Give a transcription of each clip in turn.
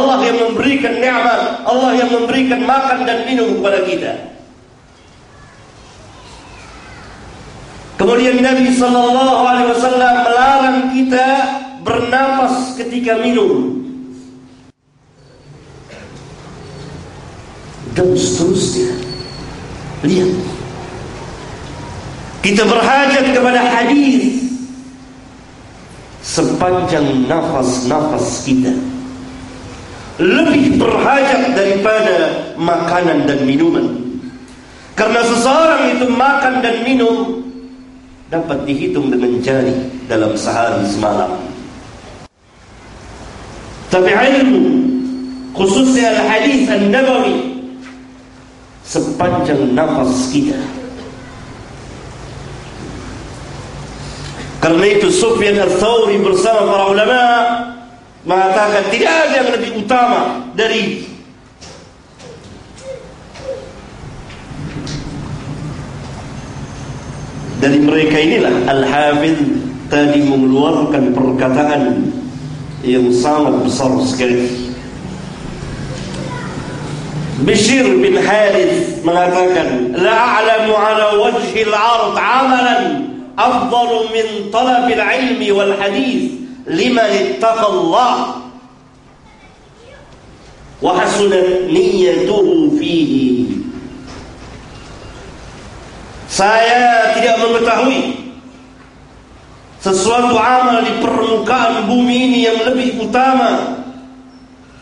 Allah yang memberikan nikmat, Allah yang memberikan makan dan minum kepada kita. Kemudian Nabi sallallahu alaihi wasallam melarang kita bernapas ketika minum. Dan seterusnya. Lihat. Kita berhajat kepada hadis sepanjang nafas-nafas kita. Lebih berhajat daripada makanan dan minuman. Karena seseorang itu makan dan minum dapat dihitung dengan jari dalam sehari semalam. Tapi ilmu khususnya al-hadis an-nabawi sepanjang nafas kita. Karena itu Sufyan al-Thawri bersama para ulama mengatakan tidak ada yang lebih utama dari dari mereka inilah Al-Hafidh tadi mengeluarkan perkataan yang sangat besar sekali. Bishir bin Harith mengatakan, "La a'lamu 'ala wajhi al-'ard 'amalan afdalu min talab al-'ilmi wal hadith liman ittaqa Allah wa hasunat niyyatuhu fihi." Saya tidak mengetahui sesuatu amal di permukaan bumi ini yang lebih utama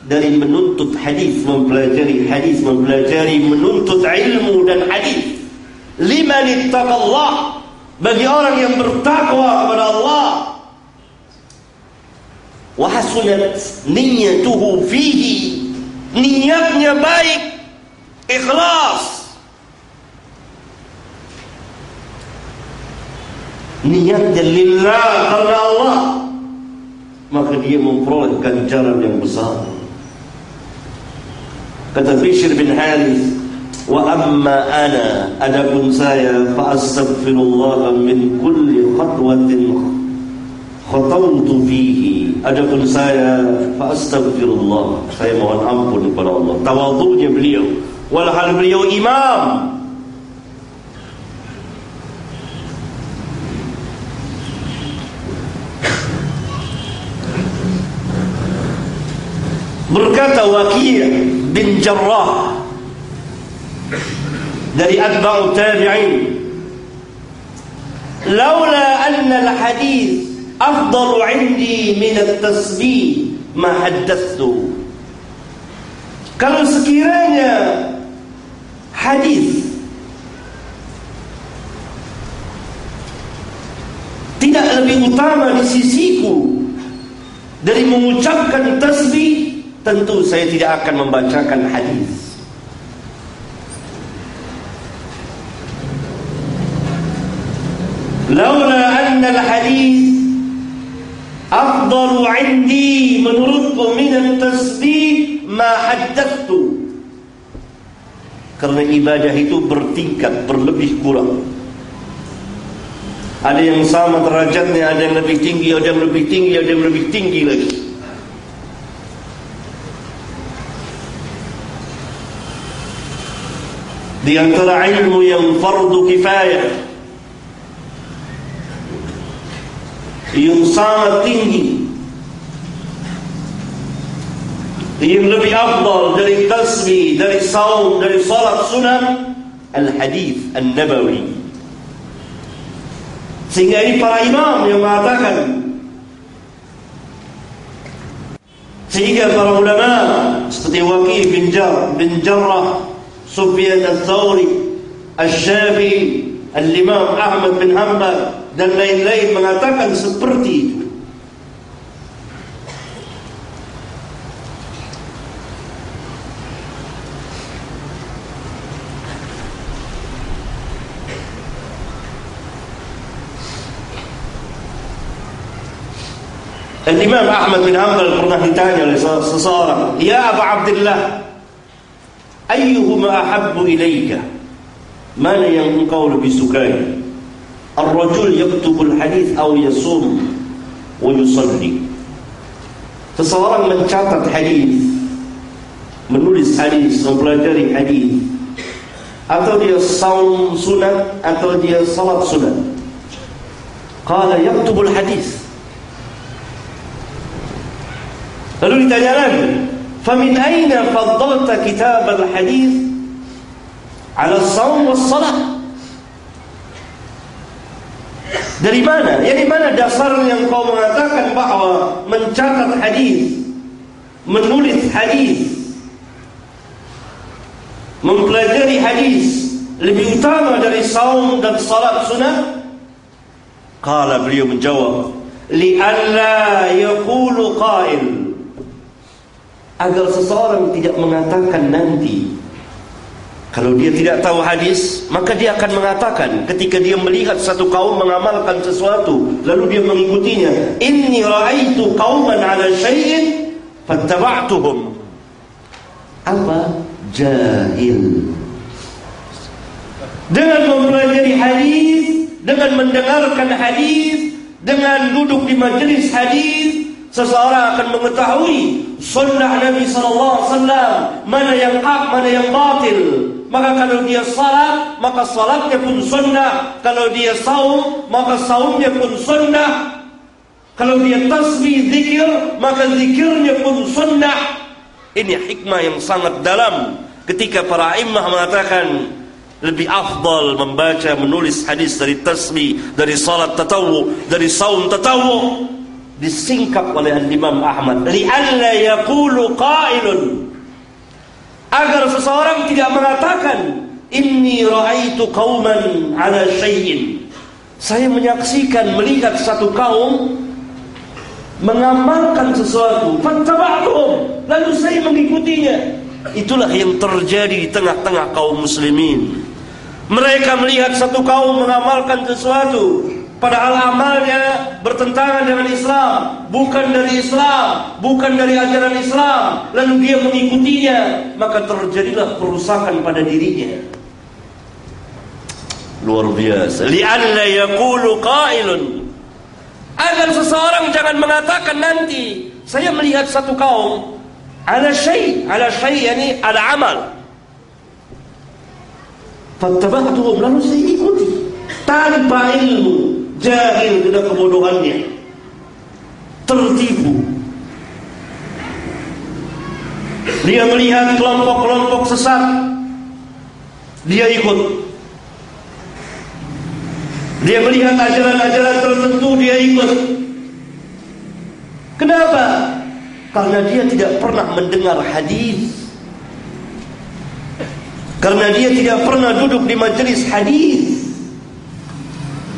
dari menuntut hadis, mempelajari hadis, mempelajari menuntut ilmu dan hadis. Liman ittaqallah bagi orang yang bertakwa kepada Allah. وحسنت نيته فيه. نيتنا بايك إخلاص. نيتنا لله قبل الله. ما هي مفروض كالجرم يا بصار. كتب بشر بن حارث. وأما أنا ادب سايا فأستغفر الله من كل خطوة khatawtu fihi. Adapun saya fa astaghfirullah saya mohon ampun kepada Allah. Tawadhunya beliau. Walhal beliau imam. Berkata Waqi' bin Jarrah dari atba'u tabi'in Laula anna al-hadith afdalu 'indi min at-tasbih ma haddathtu Kalau sekiranya hadis tidak lebih utama di sisiku dari mengucapkan tasbih tentu saya tidak akan membacakan hadis. Laula anna al-hadis afdalu 'indi menurutku min at-tasbih ma haddathtu. Karena ibadah itu bertingkat, berlebih kurang. Ada yang sama derajatnya, ada yang lebih tinggi, ada yang lebih tinggi, ada yang lebih tinggi lagi. di antara ilmu yang fardu kifayah yang sangat tinggi. Yang lebih afdal dari tasbih, dari saum, dari salat sunnah al-hadith al-nabawi sehingga ini para imam yang mengatakan sehingga para ulama seperti Waqi bin Jar bin Jarrah Sufyan al-Thawri Al-Syafi'i Al-Imam Ahmad bin Hanbal dan lain-lain mengatakan seperti itu Al-Imam Ahmad bin Hanbal pernah ditanya oleh seseorang, "Ya Abu Abdullah, ayyuhuma ahabbu ilaika?" Mana yang engkau lebih sukai? Ar-rajul yaktubu al-hadith aw yasum wa yusalli. Seseorang mencatat hadis menulis hadis, mempelajari hadis atau dia saum sunat atau dia salat sunat. Qala yaktubul hadis. Lalu ditanya lagi, "Famin aina faddalta kitab al-hadis ala saum was salat?" Dari mana? Ya mana dasar yang kau mengatakan bahwa mencatat hadis, menulis hadis mempelajari hadis lebih utama dari saum dan salat sunat? Kala beliau menjawab, li'alla yaqulu qail. Agar seseorang tidak mengatakan nanti kalau dia tidak tahu hadis, maka dia akan mengatakan ketika dia melihat satu kaum mengamalkan sesuatu, lalu dia mengikutinya, "Inni ra'aitu qauman 'ala syai'in fattaba'tuhum." Apa? jahil dengan mempelajari hadis dengan mendengarkan hadis dengan duduk di majelis hadis seseorang akan mengetahui sunnah Nabi sallallahu alaihi wasallam mana yang hak mana yang batil maka kalau dia salat maka salatnya pun sunnah. Kalau dia saum maka saumnya pun sunnah. Kalau dia tasbih zikir maka zikirnya pun sunnah. Ini hikmah yang sangat dalam ketika para imam mengatakan lebih afdal membaca menulis hadis dari tasbih, dari salat tatawu, dari saum tatawu disingkap oleh Imam Ahmad. Li'alla yaqulu qailun agar seseorang tidak mengatakan inni ra'aitu qauman ala syai'in. Saya menyaksikan melihat satu kaum mengamalkan sesuatu. Fattaba'tuhum. Lalu saya mengikutinya. Itulah yang terjadi di tengah-tengah kaum muslimin. Mereka melihat satu kaum mengamalkan sesuatu padahal amalnya bertentangan dengan Islam. Bukan dari Islam bukan dari ajaran Islam. Lalu dia mengikutinya maka terjadilah kerusakan pada dirinya. Luar biasa. Li'alla yaqulu qailun. Agar seseorang jangan mengatakan nanti saya melihat satu kaum ala syai ala syai yani ala amal. Fattabatuhum lalu saya ikuti tanpa ilmu jahil dengan kebodohannya tertipu dia melihat kelompok-kelompok sesat dia ikut dia melihat ajaran-ajaran tertentu dia ikut. Kenapa? Karena dia tidak pernah mendengar hadis. Karena dia tidak pernah duduk di majelis hadis.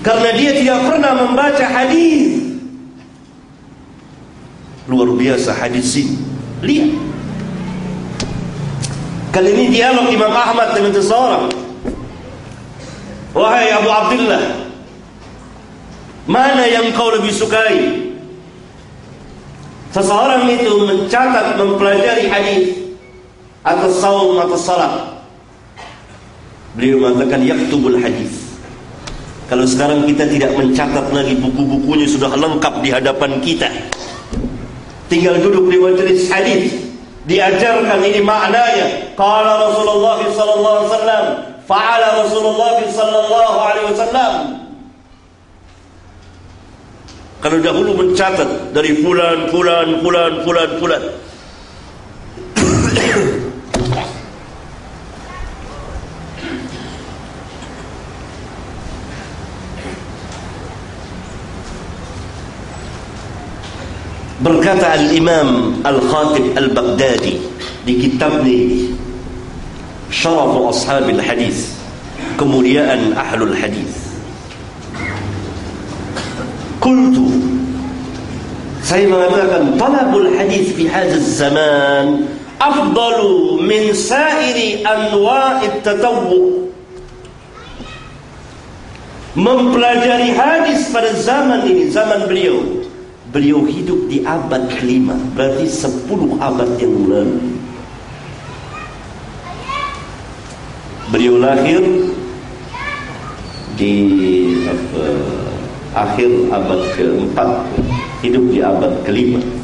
Karena dia tidak pernah membaca hadis. Luar biasa hadis ini. Lihat. Kali ini dialog Imam Ahmad dengan seseorang. Wahai Abu Abdullah, Mana yang kau lebih sukai? Seseorang itu mencatat, mempelajari hadis atau saum atau salat. Beliau mengatakan yaktubul hadis. Kalau sekarang kita tidak mencatat lagi buku-bukunya sudah lengkap di hadapan kita. Tinggal duduk di majelis hadis, diajarkan ini maknanya. Qala Rasulullah sallallahu alaihi wasallam, fa'ala Rasulullah sallallahu alaihi wasallam. Kalau dahulu mencatat dari bulan, bulan, bulan, bulan, bulan. Berkata Al-Imam Al-Khatib Al-Baghdadi di kitabnya Syarafu Ashabil Hadis Kemuliaan Ahlul Hadis Qultu Saya mengatakan Talabul hadis fi hadis zaman Afdalu min sairi anwa'id tatawwu Mempelajari hadis pada zaman ini Zaman beliau Beliau hidup di abad kelima Berarti sepuluh abad yang lalu. Beliau lahir Di apa, akhir abad keempat hidup di abad kelima